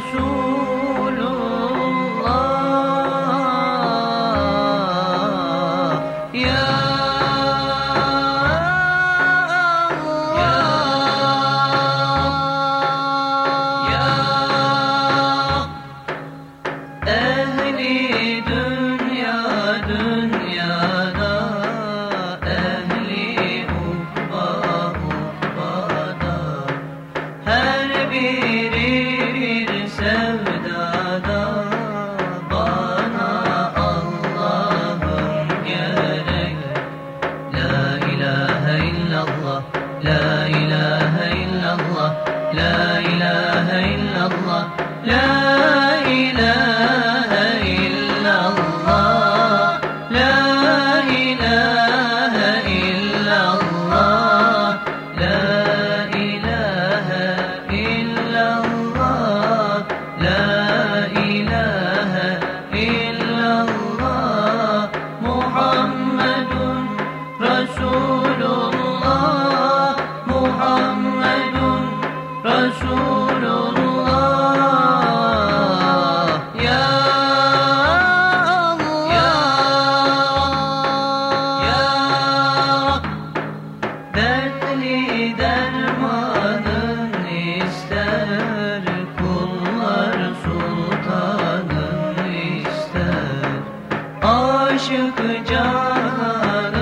束 لا إله إلا الله. لا büyük cana